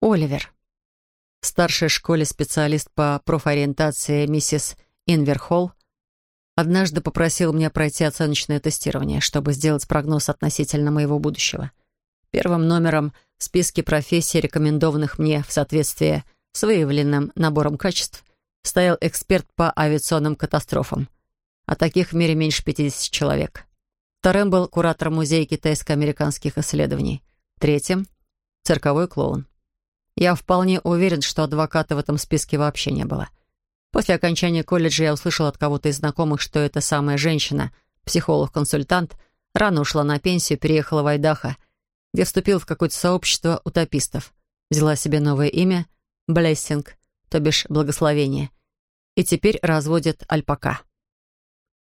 Оливер. В старшей школе специалист по профориентации миссис Инверхолл однажды попросил меня пройти оценочное тестирование, чтобы сделать прогноз относительно моего будущего. Первым номером в списке профессий, рекомендованных мне в соответствии с выявленным набором качеств, стоял эксперт по авиационным катастрофам. А таких в мире меньше 50 человек. Вторым был куратор музея китайско-американских исследований. Третьим — цирковой клоун. Я вполне уверен, что адвоката в этом списке вообще не было. После окончания колледжа я услышал от кого-то из знакомых, что эта самая женщина, психолог-консультант, рано ушла на пенсию, переехала в Айдахо, где вступила в какое-то сообщество утопистов, взяла себе новое имя — Блессинг, то бишь благословение, и теперь разводит альпака.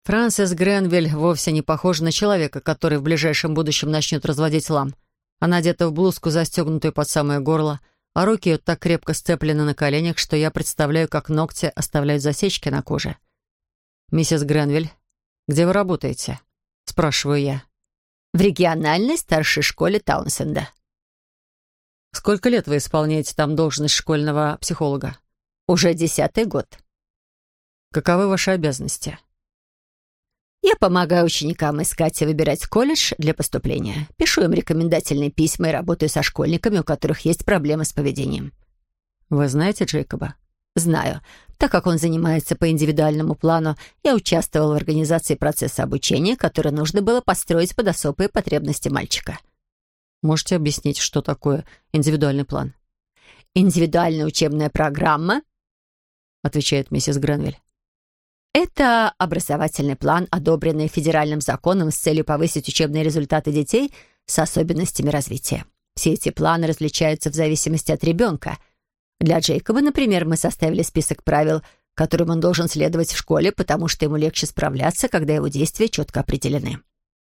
Франсис Гренвиль вовсе не похожа на человека, который в ближайшем будущем начнет разводить лам. Она одета в блузку, застегнутую под самое горло, а руки ее так крепко сцеплены на коленях, что я представляю, как ногти оставляют засечки на коже. «Миссис Гренвиль, где вы работаете?» — спрашиваю я. «В региональной старшей школе Таунсенда». «Сколько лет вы исполняете там должность школьного психолога?» «Уже десятый год». «Каковы ваши обязанности?» Я помогаю ученикам искать и выбирать колледж для поступления. Пишу им рекомендательные письма и работаю со школьниками, у которых есть проблемы с поведением. Вы знаете Джейкоба? Знаю. Так как он занимается по индивидуальному плану, я участвовал в организации процесса обучения, который нужно было построить под особые потребности мальчика. Можете объяснить, что такое индивидуальный план? Индивидуальная учебная программа, отвечает миссис Гренвиль. Это образовательный план, одобренный федеральным законом с целью повысить учебные результаты детей с особенностями развития. Все эти планы различаются в зависимости от ребенка. Для Джейкоба, например, мы составили список правил, которым он должен следовать в школе, потому что ему легче справляться, когда его действия четко определены.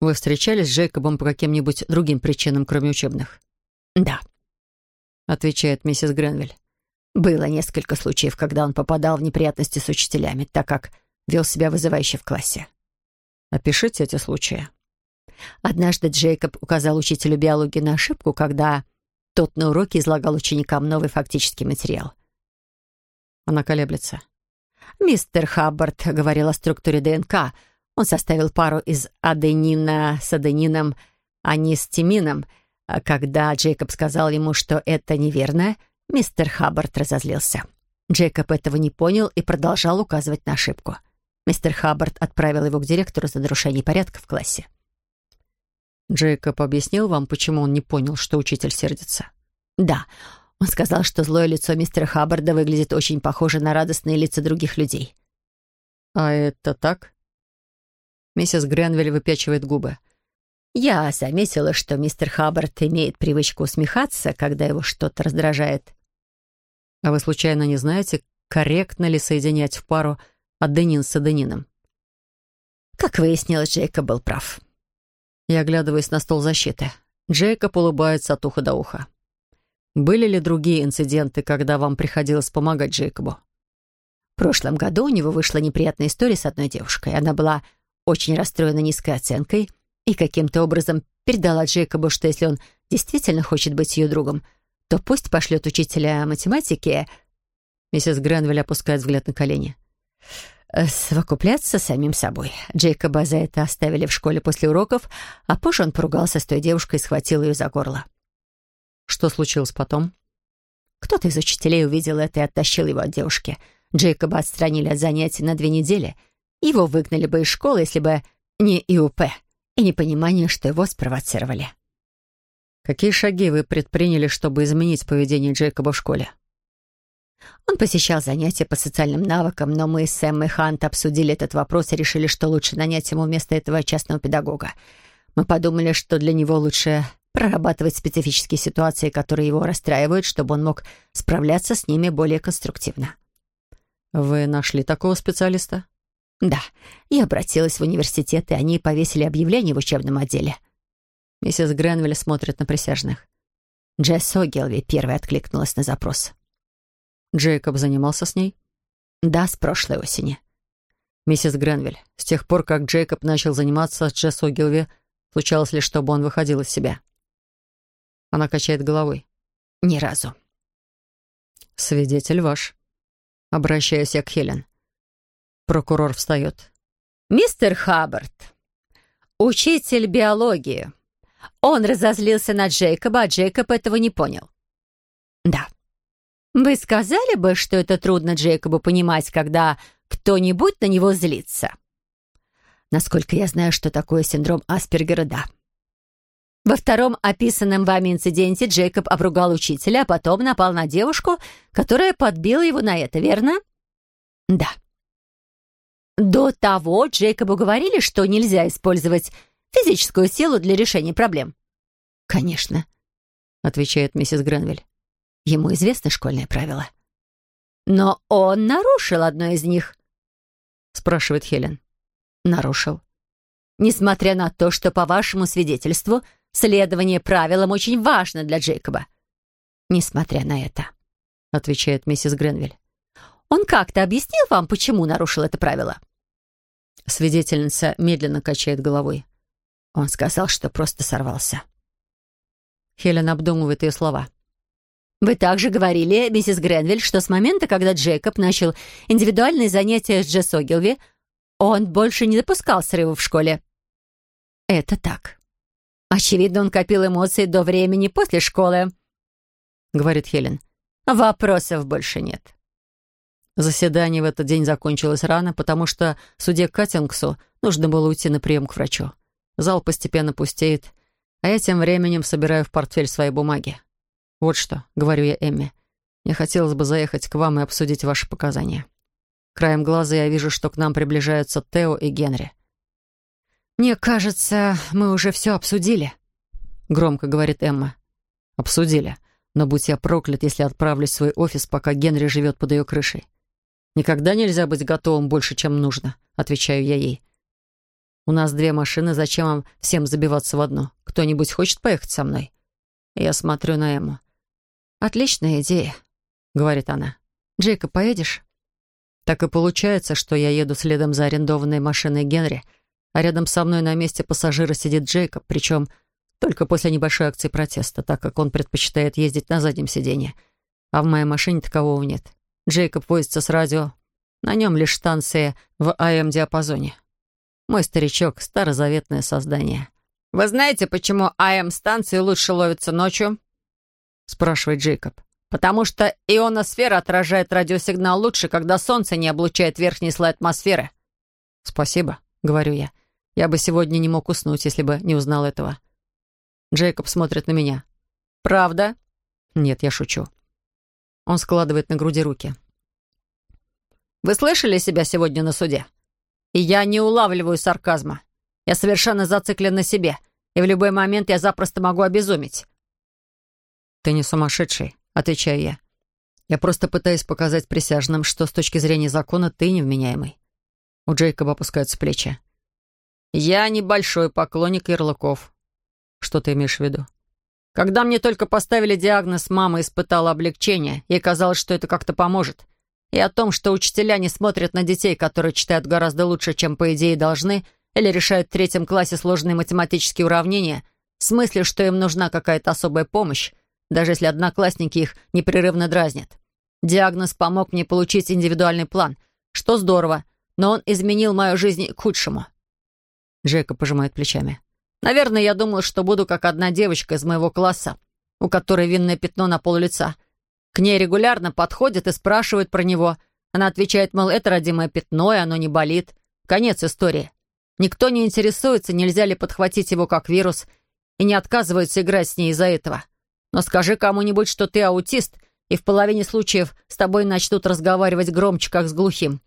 Вы встречались с Джейкобом по каким-нибудь другим причинам, кроме учебных? «Да», — отвечает миссис Гренвиль. Было несколько случаев, когда он попадал в неприятности с учителями, так как вел себя вызывающе в классе. Опишите эти случаи. Однажды Джейкоб указал учителю биологии на ошибку, когда тот на уроке излагал ученикам новый фактический материал. Она колеблется. «Мистер Хаббард говорил о структуре ДНК. Он составил пару из аденина с аденином, а не с тимином. Когда Джейкоб сказал ему, что это неверно, Мистер Хаббард разозлился. Джейкоб этого не понял и продолжал указывать на ошибку. Мистер Хаббард отправил его к директору за нарушение порядка в классе. Джейкоб объяснил вам, почему он не понял, что учитель сердится? Да. Он сказал, что злое лицо мистера Хаббарда выглядит очень похоже на радостные лица других людей. А это так? Миссис Гренвиль выпячивает губы. Я заметила, что мистер Хаббард имеет привычку усмехаться, когда его что-то раздражает. А вы случайно не знаете, корректно ли соединять в пару аденин с аденином? Как выяснилось, Джейкоб был прав. Я оглядываюсь на стол защиты. Джейкоб улыбается от уха до уха. Были ли другие инциденты, когда вам приходилось помогать Джейкобу? В прошлом году у него вышла неприятная история с одной девушкой. Она была очень расстроена низкой оценкой и каким-то образом передала Джейкобу, что если он действительно хочет быть ее другом, то пусть пошлет учителя математики. Миссис Гренвиль опускает взгляд на колени. Э, совокупляться с самим собой. Джейкоба за это оставили в школе после уроков, а позже он поругался с той девушкой и схватил ее за горло. Что случилось потом? Кто-то из учителей увидел это и оттащил его от девушки. Джейкоба отстранили от занятий на две недели. Его выгнали бы из школы, если бы не ИУП и непонимание, что его спровоцировали. Какие шаги вы предприняли, чтобы изменить поведение Джейкоба в школе? Он посещал занятия по социальным навыкам, но мы с Сэм и Хант обсудили этот вопрос и решили, что лучше нанять ему вместо этого частного педагога. Мы подумали, что для него лучше прорабатывать специфические ситуации, которые его расстраивают, чтобы он мог справляться с ними более конструктивно. Вы нашли такого специалиста? Да. Я обратилась в университет, и они повесили объявление в учебном отделе — Миссис Гренвилл смотрит на присяжных. Джесс Огилви первой откликнулась на запрос. Джейкоб занимался с ней? Да, с прошлой осени. Миссис Гренвилл, с тех пор, как Джейкоб начал заниматься с Джесс Огилви, случалось ли, чтобы он выходил из себя? Она качает головой. Ни разу. «Свидетель ваш». Обращаюсь я к Хелен. Прокурор встает. «Мистер Хаббард, учитель биологии. Он разозлился на Джейкоба, а Джейкоб этого не понял». «Да. Вы сказали бы, что это трудно Джейкобу понимать, когда кто-нибудь на него злится?» «Насколько я знаю, что такое синдром Аспергера, да». Во втором описанном вами инциденте Джейкоб обругал учителя, а потом напал на девушку, которая подбила его на это, верно? Да. До того Джейкобу говорили, что нельзя использовать физическую силу для решения проблем. Конечно, отвечает миссис Гренвиль. Ему известны школьные правила. Но он нарушил одно из них, спрашивает Хелен. Нарушил. Несмотря на то, что, по вашему свидетельству, Следование правилам очень важно для Джейкоба. Несмотря на это, отвечает миссис Гренвиль. Он как-то объяснил вам, почему нарушил это правило? Свидетельница медленно качает головой. Он сказал, что просто сорвался. Хелен обдумывает ее слова. «Вы также говорили, миссис Гренвиль, что с момента, когда Джейкоб начал индивидуальные занятия с Джесс Огилви, он больше не допускал срывов в школе». «Это так», Очевидно, он копил эмоции до времени после школы», — говорит Хелен. «Вопросов больше нет». Заседание в этот день закончилось рано, потому что суде Каттингсу нужно было уйти на прием к врачу. Зал постепенно пустеет, а я тем временем собираю в портфель свои бумаги. «Вот что», — говорю я Эмме, — «мне хотелось бы заехать к вам и обсудить ваши показания». Краем глаза я вижу, что к нам приближаются Тео и Генри. «Мне кажется, мы уже все обсудили», — громко говорит Эмма. «Обсудили. Но будь я проклят, если отправлюсь в свой офис, пока Генри живет под ее крышей. Никогда нельзя быть готовым больше, чем нужно», — отвечаю я ей. «У нас две машины, зачем вам всем забиваться в одну? Кто-нибудь хочет поехать со мной?» Я смотрю на Эмму. «Отличная идея», — говорит она. «Джейкоб, поедешь?» Так и получается, что я еду следом за арендованной машиной Генри — а рядом со мной на месте пассажира сидит Джейкоб, причем только после небольшой акции протеста, так как он предпочитает ездить на заднем сиденье. А в моей машине такового нет. Джейкоб возится с радио. На нем лишь станция в АМ-диапазоне. Мой старичок — старозаветное создание. «Вы знаете, почему АМ-станции лучше ловятся ночью?» — спрашивает Джейкоб. «Потому что ионосфера отражает радиосигнал лучше, когда солнце не облучает верхний слой атмосферы». «Спасибо», — говорю я. Я бы сегодня не мог уснуть, если бы не узнал этого. Джейкоб смотрит на меня. «Правда?» «Нет, я шучу». Он складывает на груди руки. «Вы слышали себя сегодня на суде? И я не улавливаю сарказма. Я совершенно зациклен на себе, и в любой момент я запросто могу обезуметь». «Ты не сумасшедший», — отвечаю я. «Я просто пытаюсь показать присяжным, что с точки зрения закона ты невменяемый». У Джейкоба опускаются плечи. «Я небольшой поклонник ярлыков». «Что ты имеешь в виду?» «Когда мне только поставили диагноз, мама испытала облегчение. Ей казалось, что это как-то поможет. И о том, что учителя не смотрят на детей, которые читают гораздо лучше, чем по идее должны, или решают в третьем классе сложные математические уравнения, в смысле, что им нужна какая-то особая помощь, даже если одноклассники их непрерывно дразнят. Диагноз помог мне получить индивидуальный план, что здорово, но он изменил мою жизнь к худшему. Джейка пожимает плечами. «Наверное, я думал, что буду как одна девочка из моего класса, у которой винное пятно на пол лица. К ней регулярно подходят и спрашивают про него. Она отвечает, мол, это родимое пятно, и оно не болит. Конец истории. Никто не интересуется, нельзя ли подхватить его как вирус, и не отказываются играть с ней из-за этого. Но скажи кому-нибудь, что ты аутист, и в половине случаев с тобой начнут разговаривать громче, как с глухим.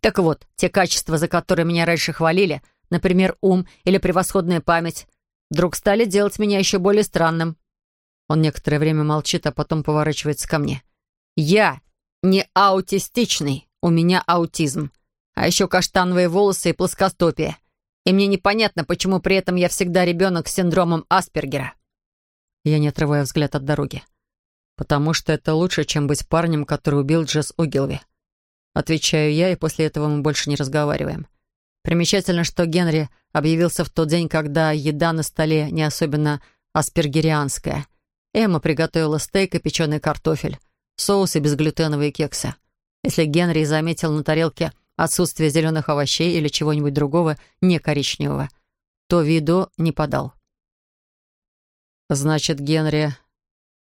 Так вот, те качества, за которые меня раньше хвалили — например, ум или превосходная память, вдруг стали делать меня еще более странным. Он некоторое время молчит, а потом поворачивается ко мне. «Я не аутистичный, у меня аутизм. А еще каштановые волосы и плоскостопие. И мне непонятно, почему при этом я всегда ребенок с синдромом Аспергера». Я не отрываю взгляд от дороги. «Потому что это лучше, чем быть парнем, который убил Джесс Угилви». Отвечаю я, и после этого мы больше не разговариваем. Примечательно, что Генри объявился в тот день, когда еда на столе не особенно аспергерианская. Эмма приготовила стейк и печеный картофель. соус и безглютеновые кексы. Если Генри заметил на тарелке отсутствие зеленых овощей или чего-нибудь другого не коричневого, то виду не подал. «Значит, Генри,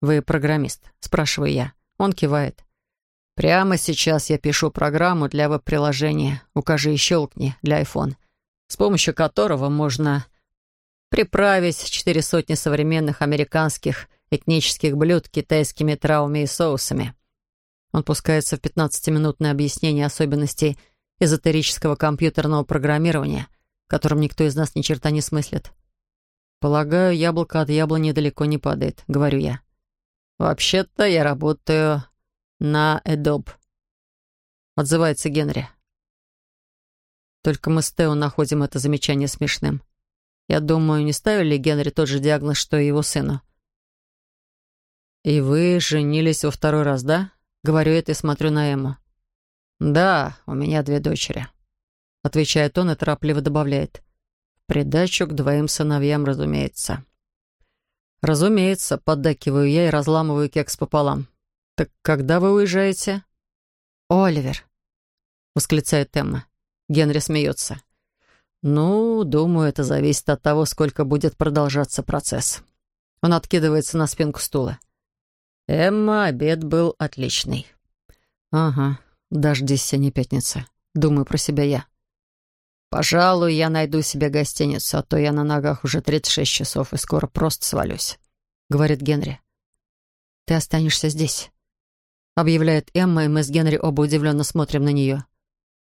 вы программист?» — спрашиваю я. Он кивает. «Прямо сейчас я пишу программу для веб-приложения «Укажи и щелкни» для iPhone, с помощью которого можно приправить четыре сотни современных американских этнических блюд китайскими травами и соусами». Он пускается в 15-минутное объяснение особенностей эзотерического компьютерного программирования, которым никто из нас ни черта не смыслит. «Полагаю, яблоко от яблони далеко не падает», — говорю я. «Вообще-то я работаю на Эдоб», — отзывается Генри. Только мы с Тео находим это замечание смешным. Я думаю, не ставили Генри тот же диагноз, что и его сыну. «И вы женились во второй раз, да?» Говорю это и смотрю на Эмму. «Да, у меня две дочери», — отвечает он и торопливо добавляет придачу к двоим сыновьям, разумеется. Разумеется, поддакиваю я и разламываю кекс пополам. Так когда вы уезжаете? Оливер, восклицает Эмма. Генри смеется. Ну, думаю, это зависит от того, сколько будет продолжаться процесс. Он откидывается на спинку стула. Эмма, обед был отличный. Ага, дождись, а не пятница. Думаю про себя я. «Пожалуй, я найду себе гостиницу, а то я на ногах уже 36 часов и скоро просто свалюсь», — говорит Генри. «Ты останешься здесь», — объявляет Эмма, и мы с Генри оба удивленно смотрим на нее.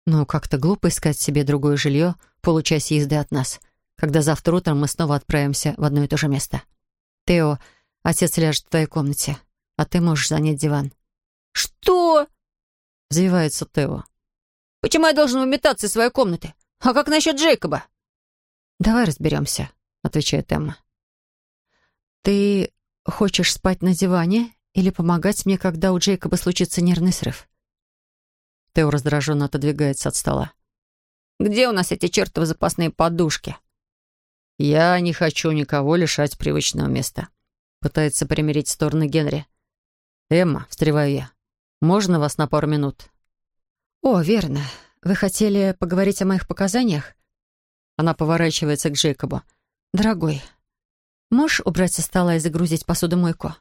«Ну, как-то глупо искать себе другое жилье получасе езды от нас, когда завтра утром мы снова отправимся в одно и то же место. Тео, отец ляжет в твоей комнате, а ты можешь занять диван». «Что?» — взвивается Тео. «Почему я должен выметаться из своей комнаты? «А как насчет Джейкоба?» «Давай разберемся», — отвечает Эмма. «Ты хочешь спать на диване или помогать мне, когда у Джейкоба случится нервный срыв?» Тео раздраженно отодвигается от стола. «Где у нас эти чертовы запасные подушки?» «Я не хочу никого лишать привычного места», — пытается примирить стороны Генри. «Эмма», — встреваю я, — «можно вас на пару минут?» «О, верно. Вы хотели поговорить о моих показаниях?» Она поворачивается к Джейкобу. «Дорогой, можешь убрать со стола и загрузить посудомойку?»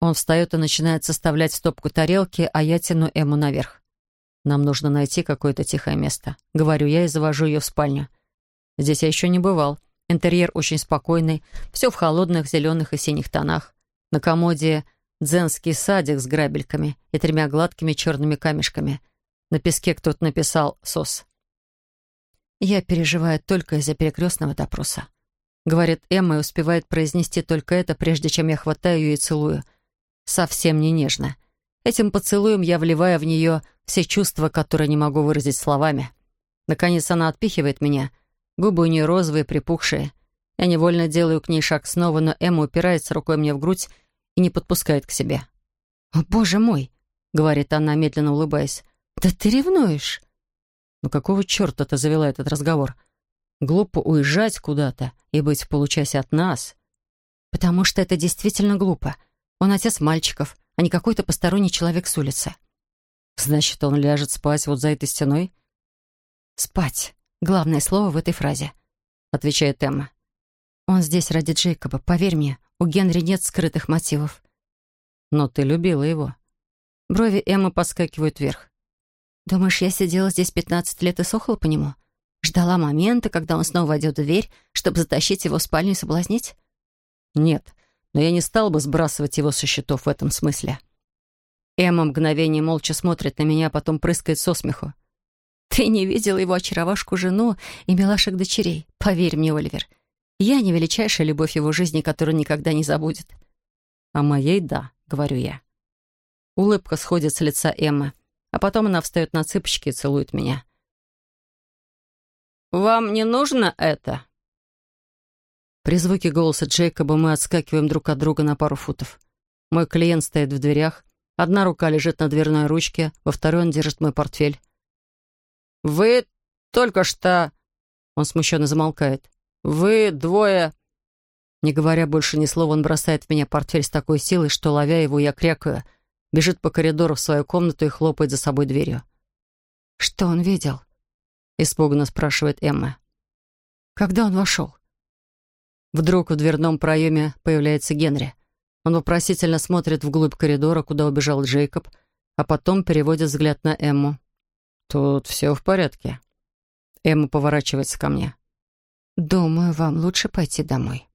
Он встает и начинает составлять стопку тарелки, а я тяну Эму наверх. «Нам нужно найти какое-то тихое место», — говорю я и завожу ее в спальню. Здесь я еще не бывал. Интерьер очень спокойный, все в холодных зеленых и синих тонах. На комоде дзенский садик с грабельками и тремя гладкими черными камешками — на песке кто-то написал «СОС». «Я переживаю только из-за перекрестного допроса», — говорит Эмма и успевает произнести только это, прежде чем я хватаю ее и целую. Совсем не нежно. Этим поцелуем я вливаю в нее все чувства, которые не могу выразить словами. Наконец она отпихивает меня. Губы у нее розовые, припухшие. Я невольно делаю к ней шаг снова, но Эмма упирается рукой мне в грудь и не подпускает к себе. «О, боже мой!» — говорит она, медленно улыбаясь. «Да ты ревнуешь!» «Ну какого черта ты завела этот разговор? Глупо уезжать куда-то и быть в получасе от нас». «Потому что это действительно глупо. Он отец мальчиков, а не какой-то посторонний человек с улицы». «Значит, он ляжет спать вот за этой стеной?» «Спать. Главное слово в этой фразе», — отвечает Эмма. «Он здесь ради Джейкоба. Поверь мне, у Генри нет скрытых мотивов». «Но ты любила его». Брови Эммы подскакивают вверх. Думаешь, я сидела здесь пятнадцать лет и сохла по нему? Ждала момента, когда он снова войдет в дверь, чтобы затащить его в спальню и соблазнить? Нет, но я не стал бы сбрасывать его со счетов в этом смысле. Эмма мгновение молча смотрит на меня, а потом прыскает со смеху. Ты не видел его очаровашку жену и милашек дочерей. Поверь мне, Оливер, я не величайшая любовь его жизни, которую никогда не забудет. А моей — да, говорю я. Улыбка сходит с лица Эммы а потом она встает на цыпочки и целует меня. «Вам не нужно это?» При звуке голоса Джейкоба мы отскакиваем друг от друга на пару футов. Мой клиент стоит в дверях. Одна рука лежит на дверной ручке, во второй он держит мой портфель. «Вы только что...» Он смущенно замолкает. «Вы двое...» Не говоря больше ни слова, он бросает в меня портфель с такой силой, что, ловя его, я крякаю — бежит по коридору в свою комнату и хлопает за собой дверью. «Что он видел?» — испуганно спрашивает Эмма. «Когда он вошел?» Вдруг в дверном проеме появляется Генри. Он вопросительно смотрит вглубь коридора, куда убежал Джейкоб, а потом переводит взгляд на Эмму. «Тут все в порядке». Эмма поворачивается ко мне. «Думаю, вам лучше пойти домой».